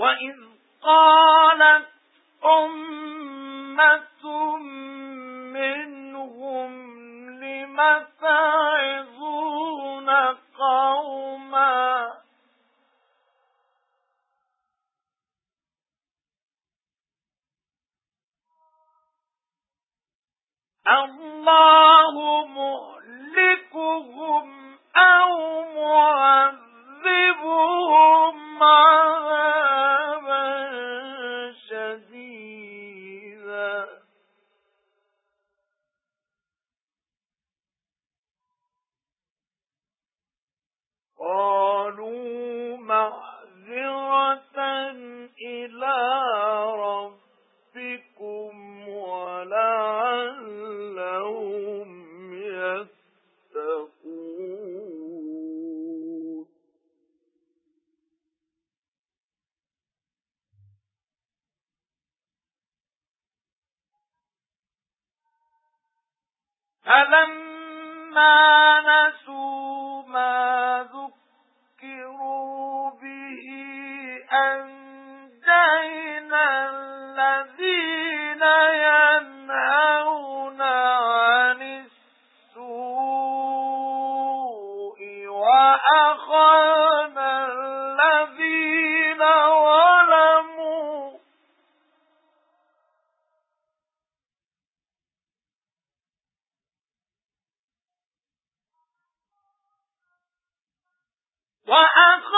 وَإِذْ قَالَتْ أُمَّةٌ مِّنْهُمْ لِمَ تَعِظُونَ قَوْمًا اللَّهُ مَعْذِرَةً إِلَى رَبِّكُمْ وَلَعَلَّهُمْ يَتَّقُونَ فَلَمَّا نَسُوا أَنجَيْنَا الَّذِينَ يَنْهَوْنَ عَنِ السُّوءِ وَأَخَذْنَا الَّذِينَ ظَلَمُوا. وَأَخَذْنَا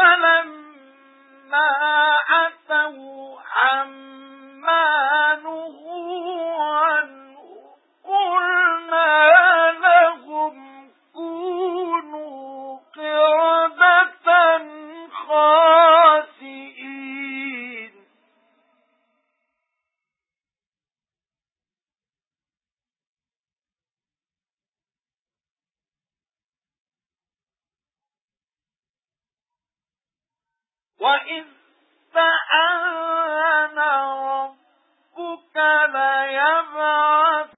فَلَمَّا عَتَوْا عَمَّا وَإِذْ تَأَذَّنَ